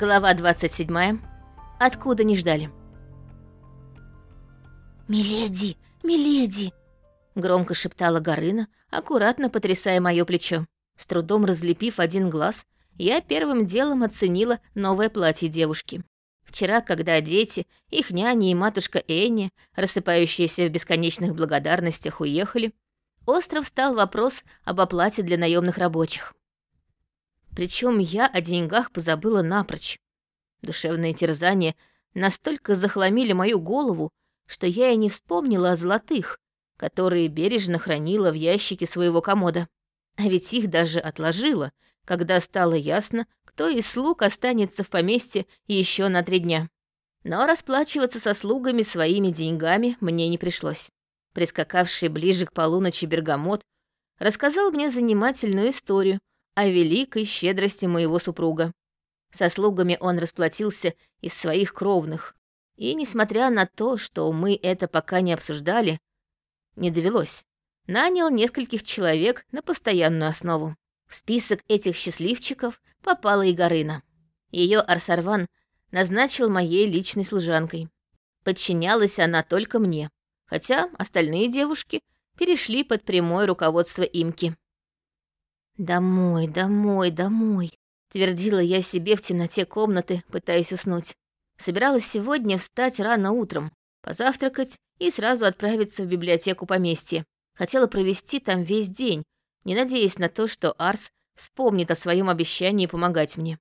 Глава 27. Откуда не ждали. «Миледи! Миледи!» Громко шептала Горына, аккуратно потрясая мое плечо. С трудом разлепив один глаз, я первым делом оценила новое платье девушки. Вчера, когда дети, их няни и матушка Энни, рассыпающиеся в бесконечных благодарностях, уехали, остров стал вопрос об оплате для наемных рабочих. Причем я о деньгах позабыла напрочь. Душевные терзания настолько захламили мою голову, что я и не вспомнила о золотых, которые бережно хранила в ящике своего комода. А ведь их даже отложила, когда стало ясно, кто из слуг останется в поместье еще на три дня. Но расплачиваться со слугами своими деньгами мне не пришлось. Прискакавший ближе к полуночи бергамот рассказал мне занимательную историю о великой щедрости моего супруга. Со слугами он расплатился из своих кровных. И, несмотря на то, что мы это пока не обсуждали, не довелось, нанял нескольких человек на постоянную основу. В список этих счастливчиков попала и Горына. Ее Арсарван назначил моей личной служанкой. Подчинялась она только мне, хотя остальные девушки перешли под прямое руководство имки. «Домой, домой, домой», — твердила я себе в темноте комнаты, пытаясь уснуть. Собиралась сегодня встать рано утром, позавтракать и сразу отправиться в библиотеку поместья. Хотела провести там весь день, не надеясь на то, что Арс вспомнит о своем обещании помогать мне.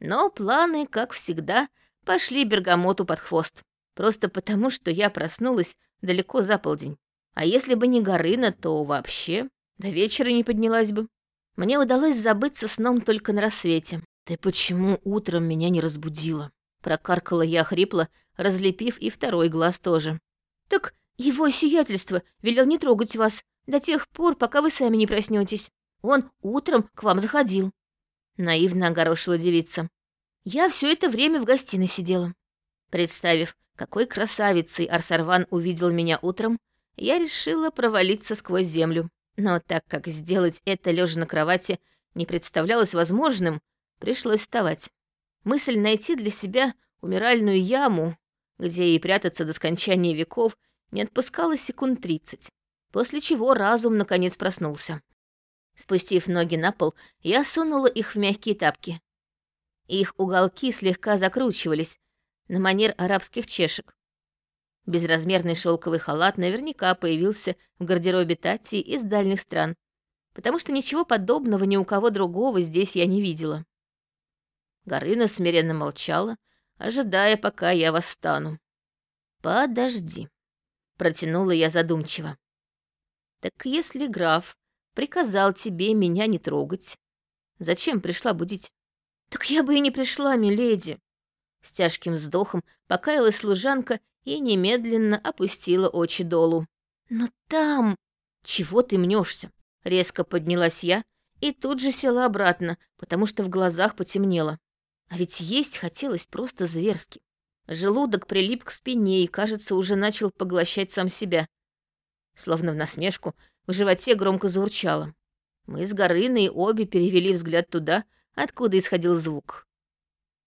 Но планы, как всегда, пошли бергамоту под хвост. Просто потому, что я проснулась далеко за полдень. А если бы не Горына, то вообще до вечера не поднялась бы. Мне удалось забыться сном только на рассвете. «Ты почему утром меня не разбудила?» Прокаркала я хрипло, разлепив и второй глаз тоже. «Так его сиятельство велел не трогать вас до тех пор, пока вы сами не проснетесь. Он утром к вам заходил». Наивно огорошила девица. «Я все это время в гостиной сидела». Представив, какой красавицей Арсарван увидел меня утром, я решила провалиться сквозь землю. Но так как сделать это лежа на кровати не представлялось возможным, пришлось вставать. Мысль найти для себя умиральную яму, где и прятаться до скончания веков, не отпускала секунд тридцать, после чего разум наконец проснулся. Спустив ноги на пол, я сунула их в мягкие тапки. Их уголки слегка закручивались, на манер арабских чешек. Безразмерный шелковый халат наверняка появился в гардеробе Тати из дальних стран, потому что ничего подобного ни у кого другого здесь я не видела. Горына смиренно молчала, ожидая, пока я восстану. «Подожди», — протянула я задумчиво. «Так если граф приказал тебе меня не трогать, зачем пришла будить?» «Так я бы и не пришла, миледи», — с тяжким вздохом покаялась служанка и немедленно опустила очи долу. «Но там...» «Чего ты мнешься? Резко поднялась я и тут же села обратно, потому что в глазах потемнело. А ведь есть хотелось просто зверски. Желудок прилип к спине и, кажется, уже начал поглощать сам себя. Словно в насмешку, в животе громко заурчало. Мы с Горыной обе перевели взгляд туда, откуда исходил звук.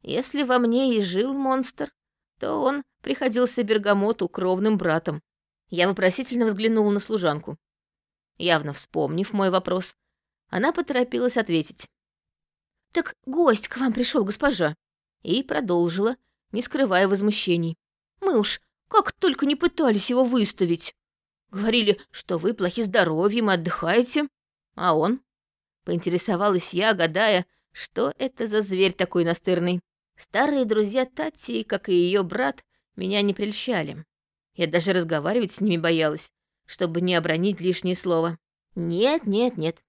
Если во мне и жил монстр, то он приходился Бергамоту кровным братом. Я вопросительно взглянула на служанку. Явно вспомнив мой вопрос, она поторопилась ответить. «Так гость к вам пришел, госпожа!» И продолжила, не скрывая возмущений. «Мы уж как только не пытались его выставить. Говорили, что вы плохи здоровьем отдыхаете. А он?» Поинтересовалась я, гадая, что это за зверь такой настырный. Старые друзья Тати, как и ее брат, меня не прельщали. Я даже разговаривать с ними боялась, чтобы не обронить лишнее слово. Нет, нет, нет.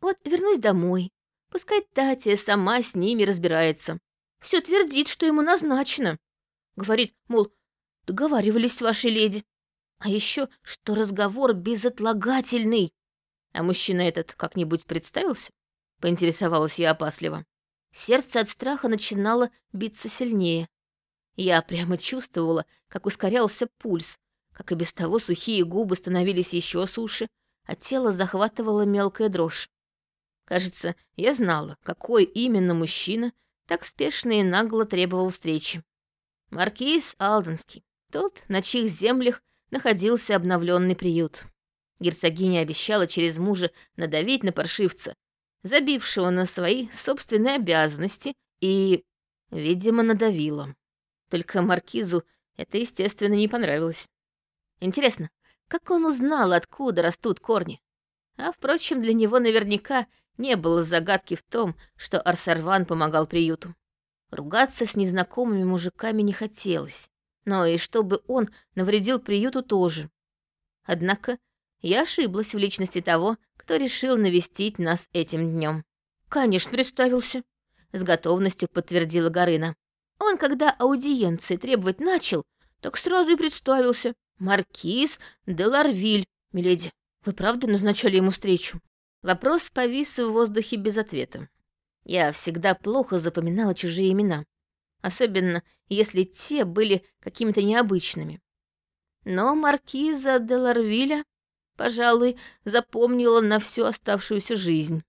Вот вернусь домой. Пускай Татья сама с ними разбирается. Все твердит, что ему назначено. Говорит, мол, договаривались с вашей леди. А еще, что разговор безотлагательный. А мужчина этот как-нибудь представился? Поинтересовалась я опасливо. Сердце от страха начинало биться сильнее. Я прямо чувствовала, как ускорялся пульс, как и без того сухие губы становились еще суше, а тело захватывало мелкая дрожь. Кажется, я знала, какой именно мужчина так спешно и нагло требовал встречи. Маркиз Алденский, тот, на чьих землях находился обновленный приют. Герцогиня обещала через мужа надавить на паршивца, забившего на свои собственные обязанности, и, видимо, надавила. Только маркизу это, естественно, не понравилось. Интересно, как он узнал, откуда растут корни? А, впрочем, для него наверняка не было загадки в том, что Арсарван помогал приюту. Ругаться с незнакомыми мужиками не хотелось, но и чтобы он навредил приюту тоже. Однако я ошиблась в личности того, кто решил навестить нас этим днем. «Конечно, представился», — с готовностью подтвердила Горына. «Он, когда аудиенции требовать начал, так сразу и представился. Маркиз де Ларвиль, миледи. Вы правда назначали ему встречу?» Вопрос повис в воздухе без ответа. Я всегда плохо запоминала чужие имена, особенно если те были какими-то необычными. Но маркиза де Ларвиля, пожалуй, запомнила на всю оставшуюся жизнь.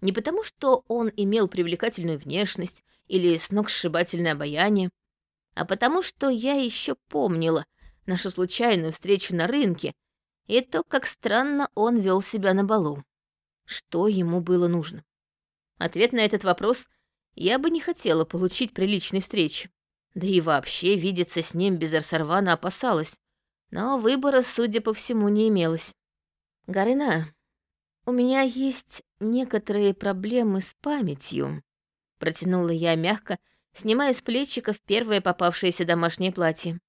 Не потому, что он имел привлекательную внешность или сногсшибательное обаяние, а потому, что я еще помнила нашу случайную встречу на рынке и то, как странно он вел себя на балу. Что ему было нужно? Ответ на этот вопрос я бы не хотела получить при личной встрече. Да и вообще видеться с ним без Арсарвана опасалась. Но выбора, судя по всему, не имелось. «Гарына, у меня есть некоторые проблемы с памятью», — протянула я мягко, снимая с плечиков первое попавшееся домашнее платье.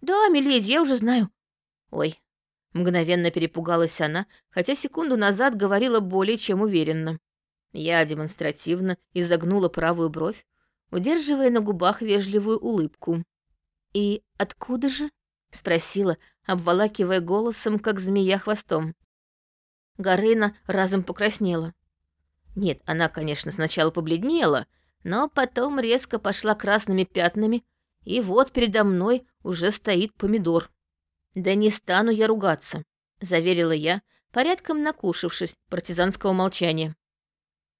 «Да, миледи, я уже знаю». «Ой, Мгновенно перепугалась она, хотя секунду назад говорила более чем уверенно. Я демонстративно изогнула правую бровь, удерживая на губах вежливую улыбку. «И откуда же?» — спросила, обволакивая голосом, как змея хвостом. Горына разом покраснела. Нет, она, конечно, сначала побледнела, но потом резко пошла красными пятнами, и вот передо мной уже стоит помидор. «Да не стану я ругаться», — заверила я, порядком накушавшись партизанского молчания.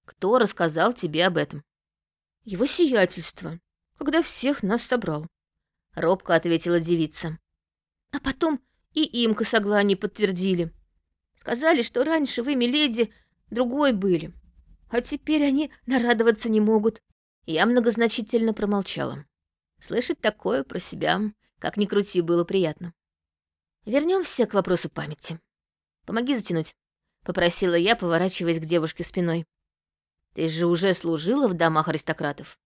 «Кто рассказал тебе об этом?» «Его сиятельство, когда всех нас собрал», — робко ответила девица. «А потом и им косоглани подтвердили. Сказали, что раньше вы, миледи, другой были, а теперь они нарадоваться не могут». Я многозначительно промолчала. Слышать такое про себя, как ни крути, было приятно. Вернемся к вопросу памяти. Помоги затянуть, попросила я, поворачиваясь к девушке спиной. Ты же уже служила в домах аристократов.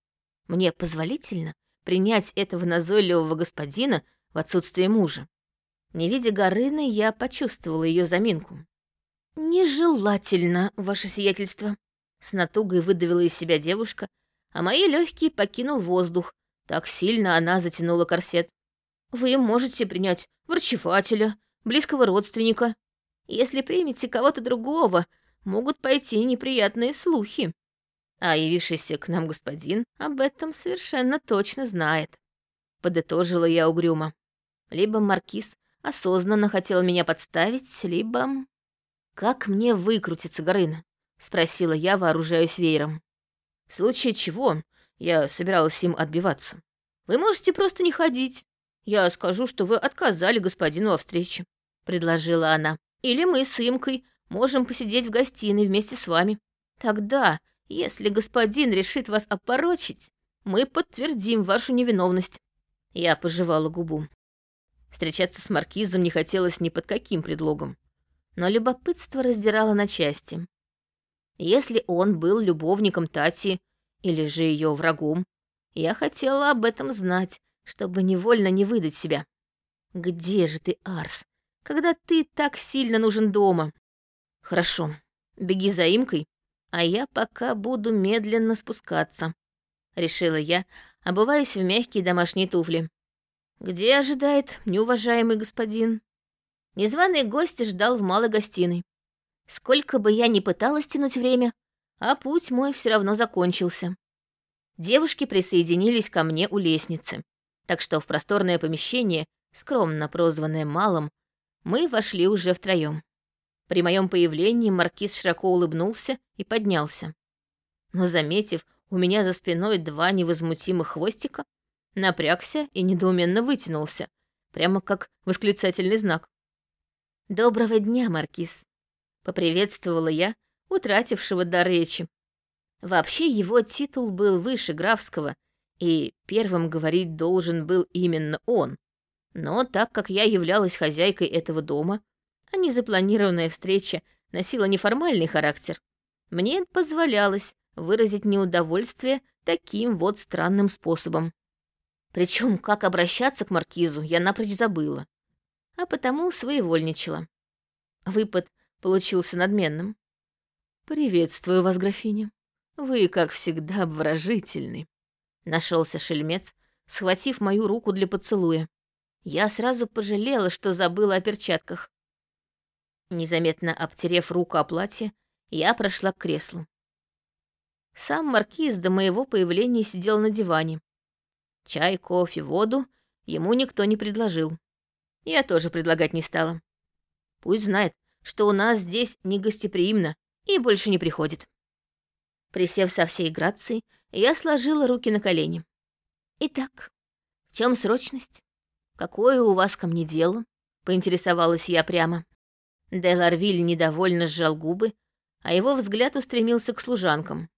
Мне позволительно принять этого назойливого господина в отсутствие мужа. Не видя Горыны, я почувствовала ее заминку. «Нежелательно, ваше сиятельство», — с натугой выдавила из себя девушка, а мои легкие покинул воздух. Так сильно она затянула корсет. «Вы можете принять врачевателя, близкого родственника. Если примете кого-то другого, могут пойти неприятные слухи. А явившийся к нам господин об этом совершенно точно знает. Подытожила я угрюмо. Либо маркиз осознанно хотел меня подставить, либо... «Как мне выкрутиться, Горына?» — спросила я, вооружаясь веером. В случае чего я собиралась им отбиваться. Вы можете просто не ходить. «Я скажу, что вы отказали господину о встрече», — предложила она. «Или мы с Имкой можем посидеть в гостиной вместе с вами. Тогда, если господин решит вас опорочить, мы подтвердим вашу невиновность». Я пожевала губу. Встречаться с маркизом не хотелось ни под каким предлогом. Но любопытство раздирало на части. Если он был любовником Тати или же ее врагом, я хотела об этом знать, чтобы невольно не выдать себя. Где же ты, Арс, когда ты так сильно нужен дома? Хорошо, беги за имкой, а я пока буду медленно спускаться, решила я, обуваясь в мягкие домашние туфли. Где ожидает неуважаемый господин? Незваный гость ждал в малой гостиной. Сколько бы я ни пыталась тянуть время, а путь мой все равно закончился. Девушки присоединились ко мне у лестницы так что в просторное помещение, скромно прозванное малым, мы вошли уже втроем. При моем появлении маркиз широко улыбнулся и поднялся. Но, заметив у меня за спиной два невозмутимых хвостика, напрягся и недоуменно вытянулся, прямо как восклицательный знак. «Доброго дня, Маркиз!» — поприветствовала я, утратившего дар речи. Вообще его титул был выше графского, и первым говорить должен был именно он. Но так как я являлась хозяйкой этого дома, а незапланированная встреча носила неформальный характер, мне позволялось выразить неудовольствие таким вот странным способом. Причем, как обращаться к маркизу, я напрочь забыла, а потому своевольничала. Выпад получился надменным. «Приветствую вас, графиня. Вы, как всегда, обворожительны». Нашелся шельмец, схватив мою руку для поцелуя. Я сразу пожалела, что забыла о перчатках. Незаметно обтерев руку о платье, я прошла к креслу. Сам маркиз до моего появления сидел на диване. Чай, кофе, воду ему никто не предложил. Я тоже предлагать не стала. Пусть знает, что у нас здесь негостеприимно и больше не приходит. Присев со всей грацией, я сложила руки на колени. «Итак, в чем срочность? Какое у вас ко мне дело?» — поинтересовалась я прямо. Деларвиль недовольно сжал губы, а его взгляд устремился к служанкам.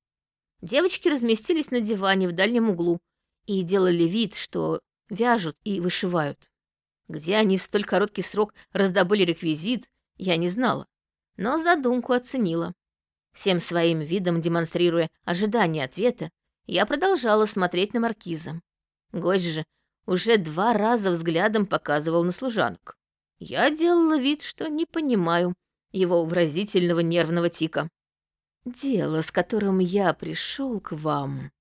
Девочки разместились на диване в дальнем углу и делали вид, что вяжут и вышивают. Где они в столь короткий срок раздобыли реквизит, я не знала, но задумку оценила. Всем своим видом демонстрируя ожидание ответа, я продолжала смотреть на маркиза. Гость же уже два раза взглядом показывал на служанок. Я делала вид, что не понимаю его выразительного нервного тика. «Дело, с которым я пришел к вам», —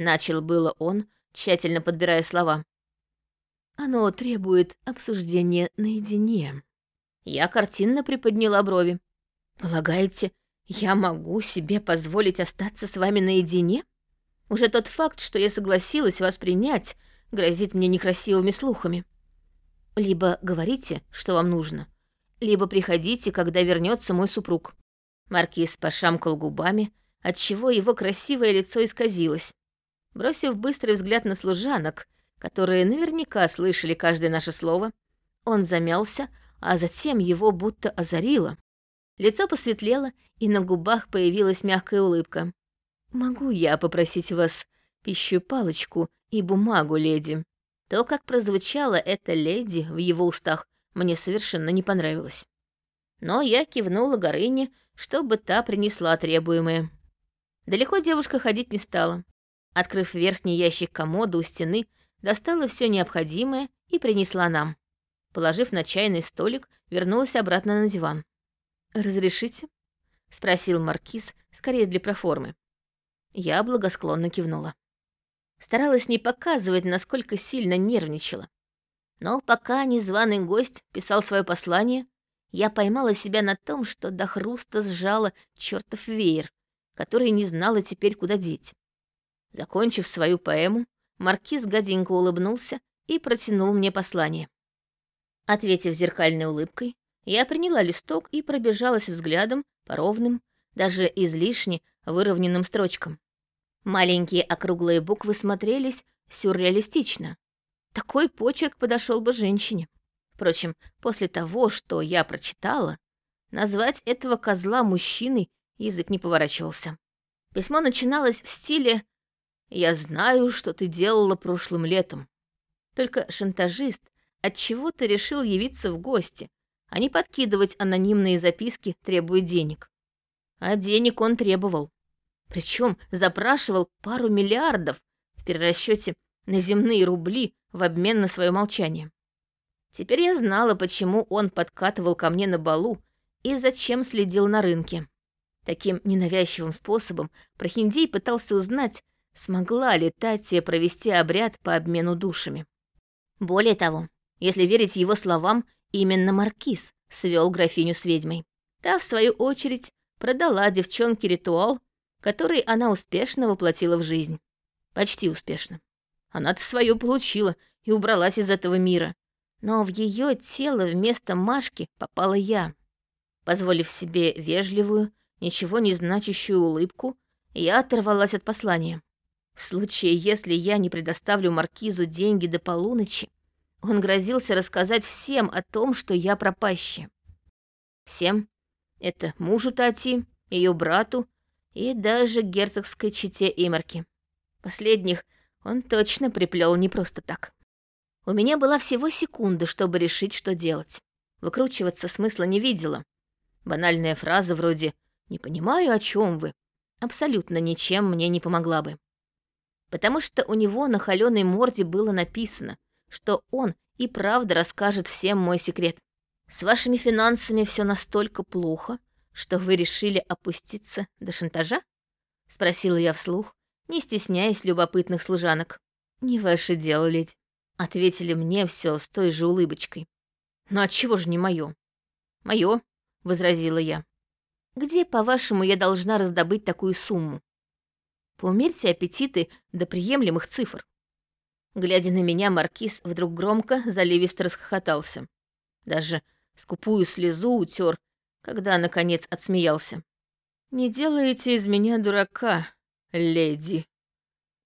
начал было он, тщательно подбирая слова. «Оно требует обсуждения наедине». Я картинно приподняла брови. «Полагаете, я могу себе позволить остаться с вами наедине? Уже тот факт, что я согласилась вас принять, грозит мне некрасивыми слухами. Либо говорите, что вам нужно, либо приходите, когда вернется мой супруг». Маркиз пошамкал губами, отчего его красивое лицо исказилось. Бросив быстрый взгляд на служанок, которые наверняка слышали каждое наше слово, он замялся, а затем его будто озарило. Лицо посветлело, и на губах появилась мягкая улыбка. «Могу я попросить вас пищу палочку и бумагу, леди?» То, как прозвучало это «леди» в его устах, мне совершенно не понравилось. Но я кивнула Горыне, чтобы та принесла требуемое. Далеко девушка ходить не стала. Открыв верхний ящик комода у стены, достала все необходимое и принесла нам. Положив на чайный столик, вернулась обратно на диван. «Разрешите?» — спросил Маркиз, скорее для проформы. Я благосклонно кивнула. Старалась не показывать, насколько сильно нервничала. Но пока незваный гость писал свое послание, я поймала себя на том, что до хруста сжала чертов веер, который не знала теперь, куда деть. Закончив свою поэму, маркиз гаденько улыбнулся и протянул мне послание. Ответив зеркальной улыбкой, я приняла листок и пробежалась взглядом по ровным, даже излишне выровненным строчкам. Маленькие округлые буквы смотрелись сюрреалистично. Такой почерк подошел бы женщине. Впрочем, после того, что я прочитала, назвать этого козла мужчиной язык не поворачивался. Письмо начиналось в стиле «Я знаю, что ты делала прошлым летом». Только шантажист от чего то решил явиться в гости, а не подкидывать анонимные записки, требуя денег. А денег он требовал. Причем запрашивал пару миллиардов в перерасчете на земные рубли в обмен на свое молчание. Теперь я знала, почему он подкатывал ко мне на балу и зачем следил на рынке. Таким ненавязчивым способом Прохиндей пытался узнать, смогла ли Татья провести обряд по обмену душами. Более того, если верить его словам, именно Маркиз свел графиню с ведьмой. Та, в свою очередь, продала девчонке ритуал, который она успешно воплотила в жизнь. Почти успешно. Она-то свое получила и убралась из этого мира но в ее тело вместо Машки попала я. Позволив себе вежливую, ничего не значащую улыбку, Я оторвалась от послания. В случае, если я не предоставлю Маркизу деньги до полуночи, он грозился рассказать всем о том, что я пропащая. Всем. Это мужу Тати, ее брату и даже герцогской чете Имарки. Последних он точно приплел не просто так. У меня была всего секунда, чтобы решить, что делать. Выкручиваться смысла не видела. Банальная фраза вроде «не понимаю, о чем вы» абсолютно ничем мне не помогла бы. Потому что у него на холёной морде было написано, что он и правда расскажет всем мой секрет. С вашими финансами все настолько плохо, что вы решили опуститься до шантажа? Спросила я вслух, не стесняясь любопытных служанок. Не ваше дело, леди. Ответили мне все с той же улыбочкой. Ну отчего же не мое? Мое, возразила я. Где, по-вашему, я должна раздобыть такую сумму? Поумерьте аппетиты до приемлемых цифр. Глядя на меня, маркиз вдруг громко, заливисто расхохотался. Даже скупую слезу утер, когда, наконец, отсмеялся. «Не делайте из меня дурака, леди».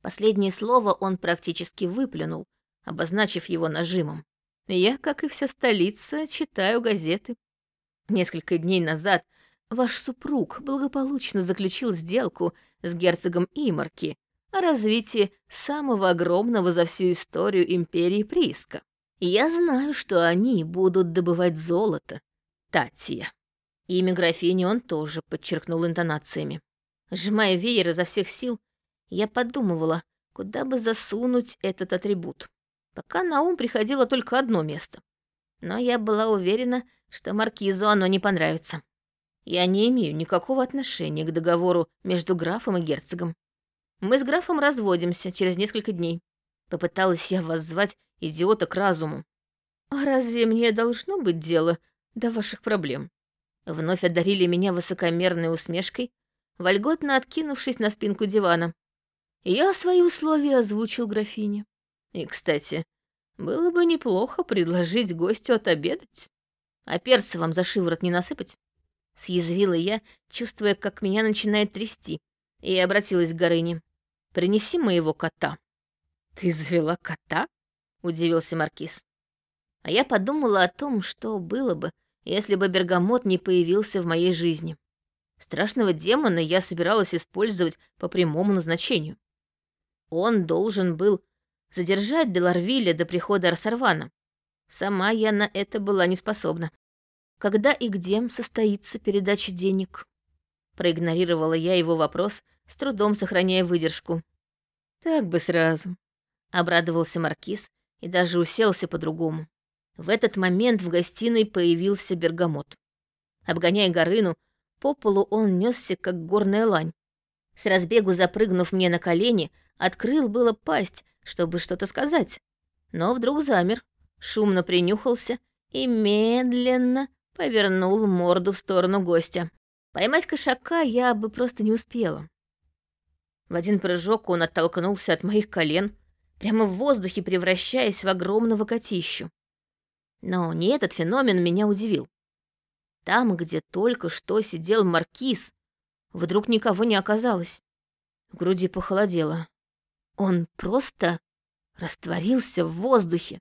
Последнее слово он практически выплюнул, обозначив его нажимом. Я, как и вся столица, читаю газеты. Несколько дней назад ваш супруг благополучно заключил сделку с герцогом Имарки о развитии самого огромного за всю историю империи прииска. Я знаю, что они будут добывать золото, Татья. Имя графини он тоже подчеркнул интонациями. Сжимая веер изо всех сил, я подумывала, куда бы засунуть этот атрибут. Пока на ум приходило только одно место. Но я была уверена, что маркизу оно не понравится. Я не имею никакого отношения к договору между графом и герцогом. Мы с графом разводимся через несколько дней. Попыталась я воззвать идиота к разуму. А разве мне должно быть дело до ваших проблем? Вновь одарили меня высокомерной усмешкой, вольготно откинувшись на спинку дивана. Я свои условия озвучил графине. И, кстати, было бы неплохо предложить гостю отобедать. А перца вам за шиворот не насыпать? Съязвила я, чувствуя, как меня начинает трясти, и обратилась к Горыне. «Принеси моего кота». «Ты завела кота?» — удивился Маркиз. А я подумала о том, что было бы, если бы Бергамот не появился в моей жизни. Страшного демона я собиралась использовать по прямому назначению. Он должен был задержать Деларвилля до прихода Арсарвана. Сама я на это была не способна. Когда и где состоится передача денег? Проигнорировала я его вопрос, с трудом сохраняя выдержку. Так бы сразу. Обрадовался Маркиз и даже уселся по-другому. В этот момент в гостиной появился бергамот. Обгоняя Горыну, по полу он несся, как горная лань. С разбегу запрыгнув мне на колени, открыл было пасть, чтобы что-то сказать. Но вдруг замер, шумно принюхался и медленно повернул морду в сторону гостя. Поймать кошака я бы просто не успела. В один прыжок он оттолкнулся от моих колен, прямо в воздухе превращаясь в огромного котищу. Но не этот феномен меня удивил. Там, где только что сидел маркиз, вдруг никого не оказалось. В груди похолодело. Он просто растворился в воздухе.